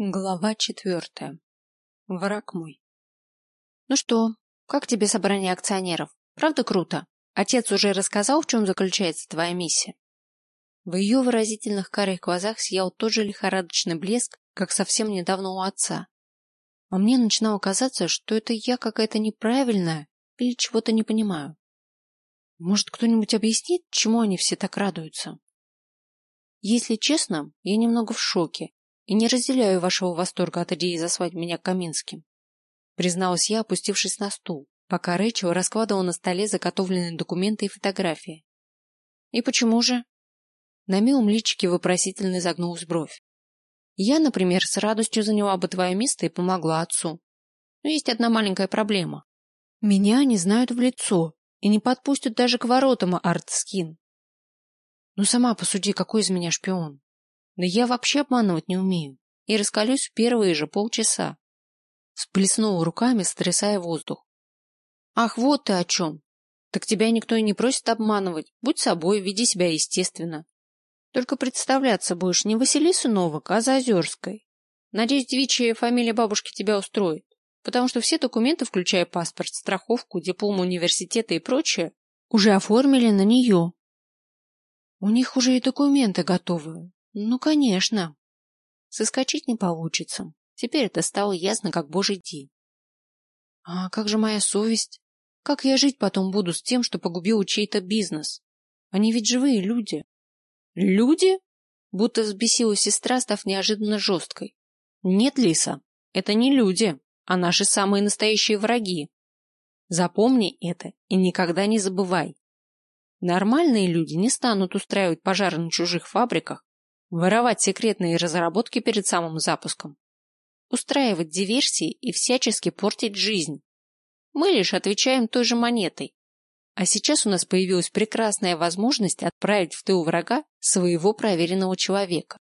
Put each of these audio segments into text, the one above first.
Глава четвертая. Враг мой. Ну что, как тебе собрание акционеров? Правда круто? Отец уже рассказал, в чем заключается твоя миссия? В ее выразительных карих глазах сиял тот же лихорадочный блеск, как совсем недавно у отца. А мне начинало казаться, что это я какая-то неправильная или чего-то не понимаю. Может, кто-нибудь объяснит, чему они все так радуются? Если честно, я немного в шоке и не разделяю вашего восторга от идеи заслать меня Каминским. Призналась я, опустившись на стул, пока Рэйчел раскладывала на столе заготовленные документы и фотографии. И почему же? На милом личике вопросительно загнулась бровь. Я, например, с радостью заняла бы твое место и помогла отцу. Но есть одна маленькая проблема. Меня не знают в лицо и не подпустят даже к воротам Артскин. Ну сама посуди, какой из меня шпион. Да я вообще обманывать не умею. И раскалюсь в первые же полчаса. Сплеснула руками, стрясая воздух. Ах, вот ты о чем. Так тебя никто и не просит обманывать. Будь собой, веди себя естественно. Только представляться будешь не Василису Новак, а Заозерской. Надеюсь, девичья фамилия бабушки тебя устроит. Потому что все документы, включая паспорт, страховку, диплом университета и прочее, уже оформили на нее. У них уже и документы готовы. Ну, конечно. Соскочить не получится. Теперь это стало ясно, как божий день. А как же моя совесть? Как я жить потом буду с тем, что погубил чей-то бизнес? Они ведь живые люди. Люди? Будто взбесилась сестра, став неожиданно жесткой. Нет, Лиса, это не люди, а наши самые настоящие враги. Запомни это и никогда не забывай. Нормальные люди не станут устраивать пожары на чужих фабриках Воровать секретные разработки перед самым запуском. Устраивать диверсии и всячески портить жизнь. Мы лишь отвечаем той же монетой. А сейчас у нас появилась прекрасная возможность отправить в тыл врага своего проверенного человека.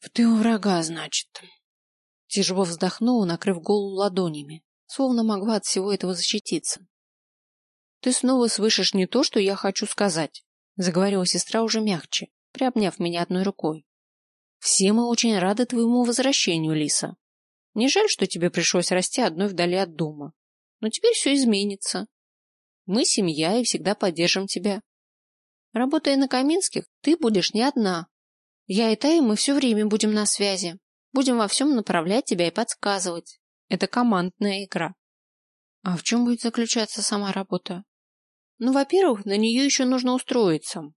В тыл врага, значит. Тяжело вздохнула, накрыв голову ладонями, словно могла от всего этого защититься. Ты снова слышишь не то, что я хочу сказать, заговорила сестра уже мягче приобняв меня одной рукой. Все мы очень рады твоему возвращению, Лиса. Не жаль, что тебе пришлось расти одной вдали от дома. Но теперь все изменится. Мы семья и всегда поддержим тебя. Работая на Каминских, ты будешь не одна. Я и Тая, мы все время будем на связи. Будем во всем направлять тебя и подсказывать. Это командная игра. А в чем будет заключаться сама работа? Ну, во-первых, на нее еще нужно устроиться.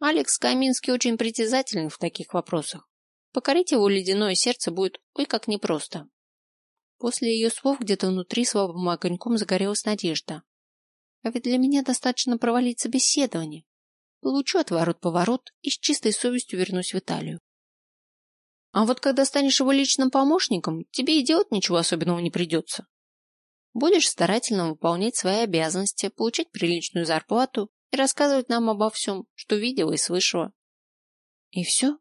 Алекс Каминский очень притязателен в таких вопросах. Покорить его ледяное сердце будет ой как непросто. После ее слов где-то внутри слабым огоньком загорелась надежда. А ведь для меня достаточно провалить собеседование. Получу отворот-поворот и с чистой совестью вернусь в Италию. А вот когда станешь его личным помощником, тебе и делать ничего особенного не придется. Будешь старательно выполнять свои обязанности, получать приличную зарплату и рассказывать нам обо всем, что видела и слышала. И все?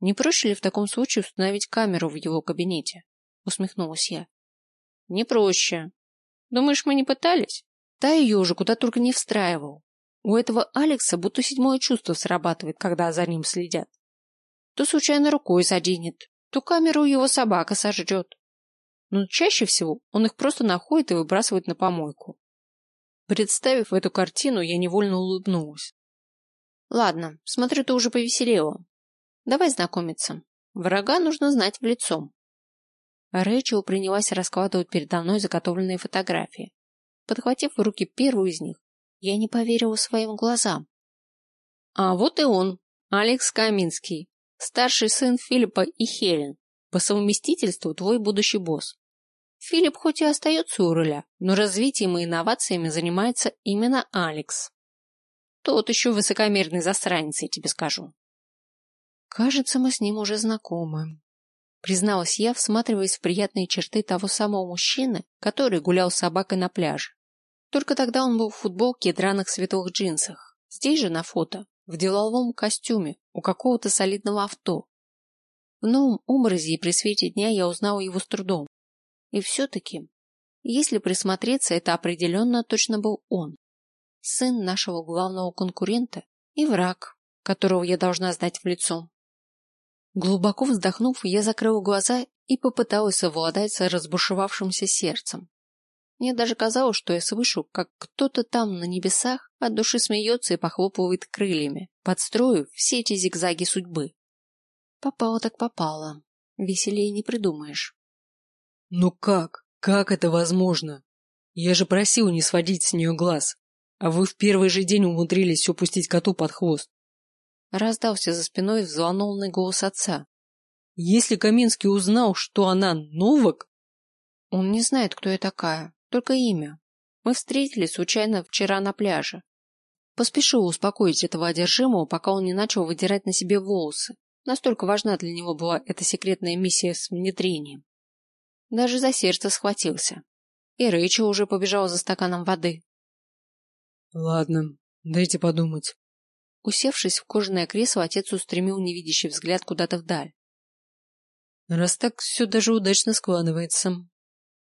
Не проще ли в таком случае установить камеру в его кабинете? Усмехнулась я. Не проще. Думаешь, мы не пытались? Та ее уже куда только не встраивал. У этого Алекса будто седьмое чувство срабатывает, когда за ним следят. То случайно рукой заденет, то камеру его собака сожрет. Но чаще всего он их просто находит и выбрасывает на помойку. Представив эту картину, я невольно улыбнулась. Ладно, смотрю, ты уже повеселела. Давай знакомиться. Врага нужно знать в лицо. Рэйчел принялась раскладывать передо мной заготовленные фотографии. Подхватив в руки первую из них, я не поверила своим глазам. А вот и он, Алекс Каминский, старший сын Филиппа и Хелен, по совместительству твой будущий босс. Филипп хоть и остается у руля, но развитием и инновациями занимается именно Алекс. Тот еще высокомерный засранец, я тебе скажу. Кажется, мы с ним уже знакомы. Призналась я, всматриваясь в приятные черты того самого мужчины, который гулял с собакой на пляже. Только тогда он был в футболке и драных светлых джинсах. Здесь же на фото, в деловом костюме, у какого-то солидного авто. В новом образе и при свете дня я узнал его с трудом. И все-таки, если присмотреться, это определенно точно был он. Сын нашего главного конкурента и враг, которого я должна знать в лицо. Глубоко вздохнув, я закрыла глаза и попыталась совладать с разбушевавшимся сердцем. Мне даже казалось, что я слышу, как кто-то там на небесах от души смеется и похлопывает крыльями, подстроив все эти зигзаги судьбы. Попало так попало. Веселее не придумаешь. Ну как? Как это возможно? Я же просил не сводить с нее глаз. А вы в первый же день умудрились упустить коту под хвост. Раздался за спиной взволнованный голос отца. Если Каминский узнал, что она Новак... Он не знает, кто я такая, только имя. Мы встретились случайно вчера на пляже. Поспешил успокоить этого одержимого, пока он не начал выдирать на себе волосы. Настолько важна для него была эта секретная миссия с внедрением. Даже за сердце схватился. И Рэйчел уже побежал за стаканом воды. Ладно, дайте подумать. Усевшись в кожаное кресло, отец устремил невидящий взгляд куда-то вдаль. Раз так все даже удачно складывается.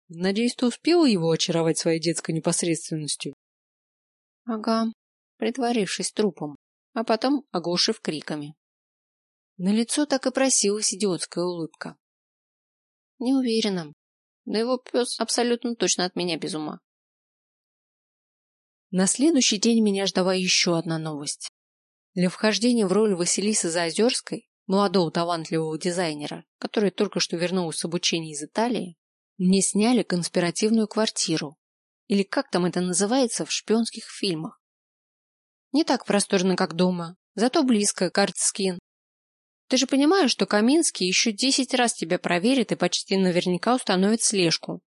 Надеюсь, ты успела его очаровать своей детской непосредственностью? Ага, притворившись трупом, а потом оглушив криками. На лицо так и просилась идиотская улыбка. Не уверена, но его пес абсолютно точно от меня без ума. На следующий день меня ждала еще одна новость. Для вхождения в роль Василисы Заозерской молодого талантливого дизайнера, который только что вернулся с обучения из Италии, мне сняли конспиративную квартиру, или как там это называется в шпионских фильмах. Не так просторно, как дома, зато близко к Артскин. Ты же понимаешь, что Каминский еще десять раз тебя проверит и почти наверняка установит слежку.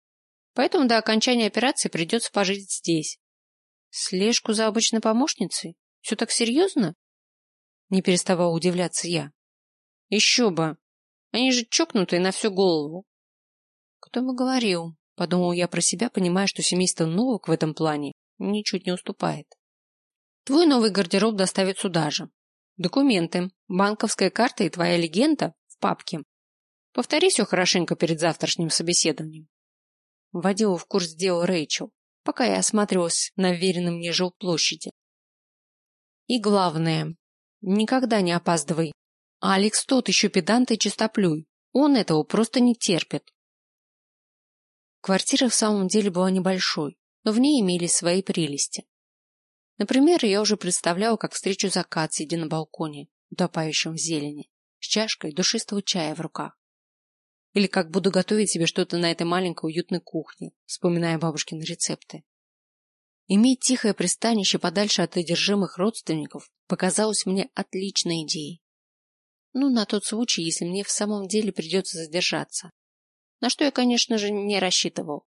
Поэтому до окончания операции придется пожить здесь. Слежку за обычной помощницей? Все так серьезно? Не переставал удивляться я. Еще бы. Они же чокнутые на всю голову. Кто бы говорил, подумал я про себя, понимая, что семейство Новок в этом плане ничуть не уступает. Твой новый гардероб доставят сюда же. Документы, банковская карта и твоя легенда в папке. Повтори все хорошенько перед завтрашним собеседованием. Вводила в курс дела Рэйчел, пока я осматривалась на веренном мне жилплощади. И главное, никогда не опаздывай, Алекс тот еще педант и чистоплюй. Он этого просто не терпит. Квартира в самом деле была небольшой, но в ней имелись свои прелести. Например, я уже представляла, как встречу закат, сидя на балконе, утопающем в зелени, с чашкой душистого чая в руках. Или как буду готовить себе что-то на этой маленькой уютной кухне, вспоминая бабушкины рецепты. Иметь тихое пристанище подальше от одержимых родственников показалось мне отличной идеей. Ну, на тот случай, если мне в самом деле придется задержаться. На что я, конечно же, не рассчитывал.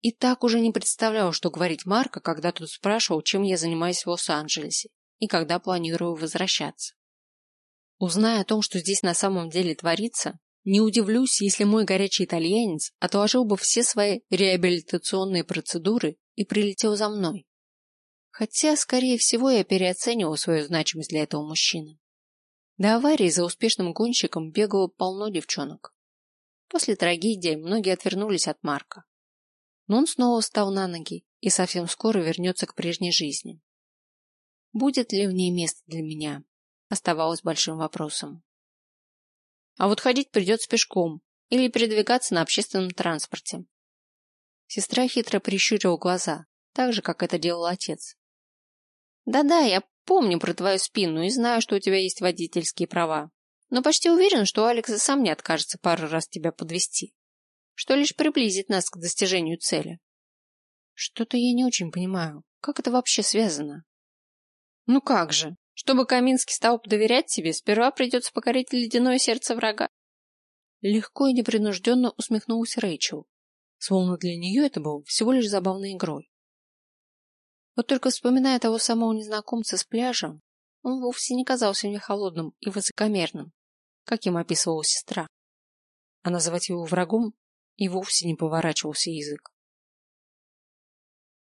И так уже не представлял, что говорить Марка, когда тот спрашивал, чем я занимаюсь в Лос-Анджелесе и когда планирую возвращаться. Узная о том, что здесь на самом деле творится, не удивлюсь, если мой горячий итальянец отложил бы все свои реабилитационные процедуры и прилетел за мной. Хотя, скорее всего, я переоценивал свою значимость для этого мужчины. До аварии за успешным гонщиком бегало полно девчонок. После трагедии многие отвернулись от Марка. Но он снова встал на ноги и совсем скоро вернется к прежней жизни. Будет ли в ней место для меня, оставалось большим вопросом. А вот ходить придется пешком или передвигаться на общественном транспорте. Сестра хитро прищурила глаза, так же, как это делал отец. Да-да, я Помню про твою спину и знаю, что у тебя есть водительские права. Но почти уверен, что Алекс и сам не откажется пару раз тебя подвести, что лишь приблизит нас к достижению цели. Что-то я не очень понимаю. Как это вообще связано? Ну как же? Чтобы Каминский стал доверять тебе, сперва придется покорить ледяное сердце врага. Легко и непринужденно усмехнулась Рэйчел, словно для нее это было всего лишь забавной игрой. Вот только вспоминая того самого незнакомца с пляжа, он вовсе не казался мне холодным и высокомерным, как им описывала сестра. А называть его врагом и вовсе не поворачивался язык.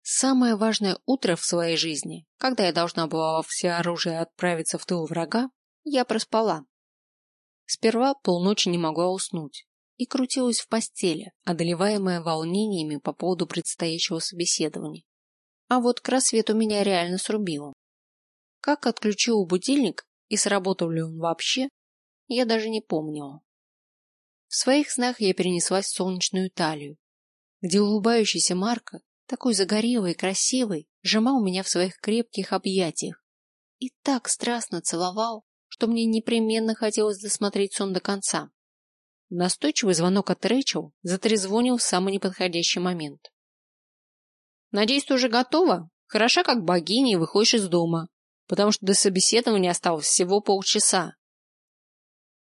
Самое важное утро в своей жизни, когда я должна была во всеоружие отправиться в тыл врага, я проспала. Сперва полночи не могла уснуть и крутилась в постели, одолеваемая волнениями по поводу предстоящего собеседования. А вот к рассвету меня реально срубило. Как отключил будильник и сработал ли он вообще, я даже не помнила. В своих снах я перенеслась в солнечную Италию, где улыбающийся Марко, такой загорелый и красивый, сжимал меня в своих крепких объятиях и так страстно целовал, что мне непременно хотелось досмотреть сон до конца. Настойчивый звонок от Рэйчел затрезвонил в самый неподходящий момент. «Надеюсь, ты уже готова? Хороша как богиня и выходишь из дома, потому что до собеседования осталось всего полчаса».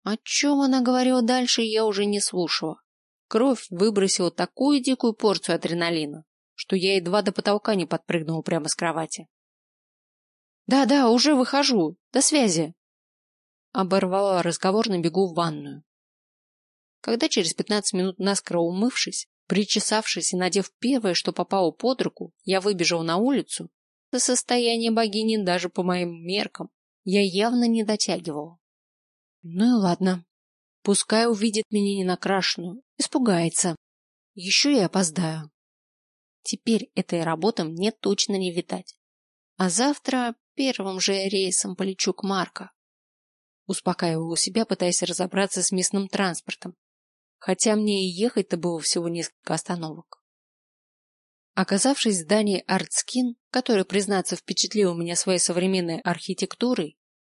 О чем она говорила дальше, я уже не слушала. Кровь выбросила такую дикую порцию адреналина, что я едва до потолка не подпрыгнула прямо с кровати. «Да-да, уже выхожу. До связи!» Оборвала разговор на бегу в ванную. Когда через пятнадцать минут наскоро умывшись, причесавшись и надев первое, что попало под руку, я выбежал на улицу, до состояния богини даже по моим меркам я явно не дотягивал. Ну и ладно. Пускай увидит меня ненакрашенную, испугается. Еще и опоздаю. Теперь этой работы мне точно не видать. А завтра первым же рейсом полечу к Марко. Успокаивал себя, пытаясь разобраться с местным транспортом хотя мне и ехать-то было всего несколько остановок. Оказавшись в здании Артскин, которое, признаться, впечатлило меня своей современной архитектурой,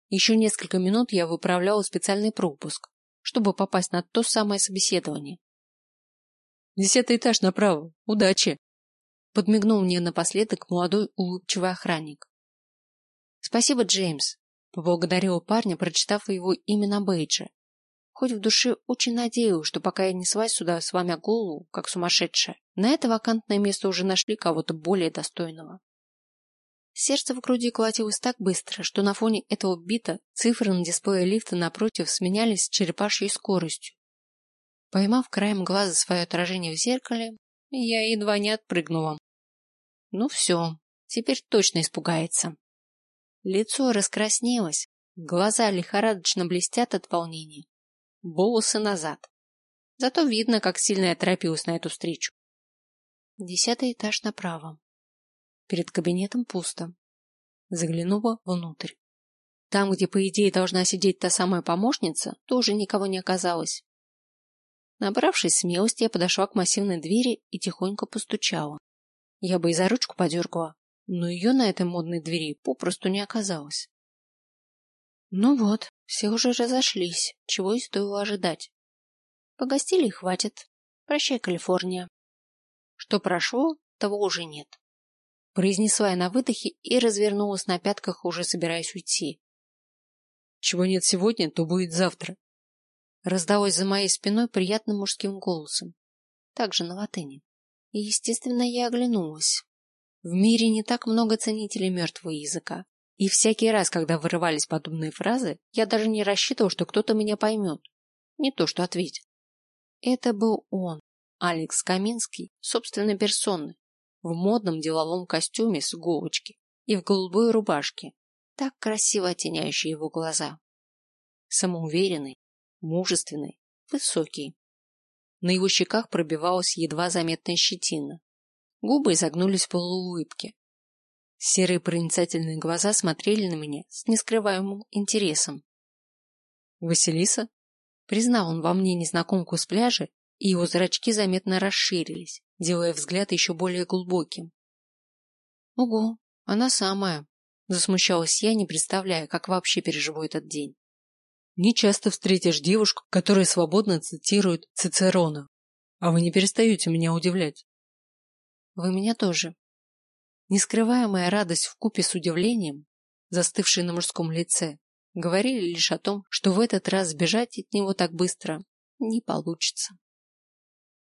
еще несколько минут я выправляла специальный пропуск, чтобы попасть на то самое собеседование. «Десятый этаж направо. Удачи!» Подмигнул мне напоследок молодой улыбчивый охранник. «Спасибо, Джеймс», — поблагодарила парня, прочитав его имя на бейдже, Хоть в душе очень надеюсь, что пока я неслась сюда с вами голову, как сумасшедшая, на это вакантное место уже нашли кого-то более достойного. Сердце в груди колотилось так быстро, что на фоне этого бита цифры на дисплее лифта напротив сменялись черепашьей скоростью. Поймав краем глаза свое отражение в зеркале, я едва не отпрыгнула. Ну все, теперь точно испугается. Лицо раскраснелось, глаза лихорадочно блестят от волнения, волосы назад. Зато видно, как сильно я торопилась на эту встречу. Десятый этаж направо. Перед кабинетом пусто. Заглянула внутрь. Там, где, по идее, должна сидеть та самая помощница, тоже никого не оказалось. Набравшись смелости, я подошла к массивной двери и тихонько постучала. Я бы и за ручку подергала, но ее на этой модной двери попросту не оказалось. Ну вот, все уже разошлись, чего и стоило ожидать. Погостили и хватит. Прощай, Калифорния. Что прошло, того уже нет. Произнесла я на выдохе и развернулась на пятках, уже собираясь уйти. Чего нет сегодня, то будет завтра. Раздалось за моей спиной приятным мужским голосом, также на латыни. И, естественно, я оглянулась. В мире не так много ценителей мертвого языка. И всякий раз, когда вырывались подобные фразы, я даже не рассчитывал, что кто-то меня поймет. Не то, что ответит. Это был он, Алекс Каминский, собственной персоной, в модном деловом костюме с иголочки и в голубой рубашке, так красиво оттеняющей его глаза. Самоуверенный, мужественный, высокий. На его щеках пробивалась едва заметная щетина. Губы изогнулись в полуулыбке, Серые проницательные глаза смотрели на меня с нескрываемым интересом. Василиса? Признал он во мне незнакомку с пляжа, и его зрачки заметно расширились, делая взгляд еще более глубоким. Ого, она самая. Засмущалась я, не представляя, как вообще переживу этот день. Не часто встретишь девушку, которая свободно цитирует Цицерона. А вы не перестаете меня удивлять. Вы меня тоже. Нескрываемая радость в купе с удивлением, застывшей на мужском лице, говорили лишь о том, что в этот раз сбежать от него так быстро не получится.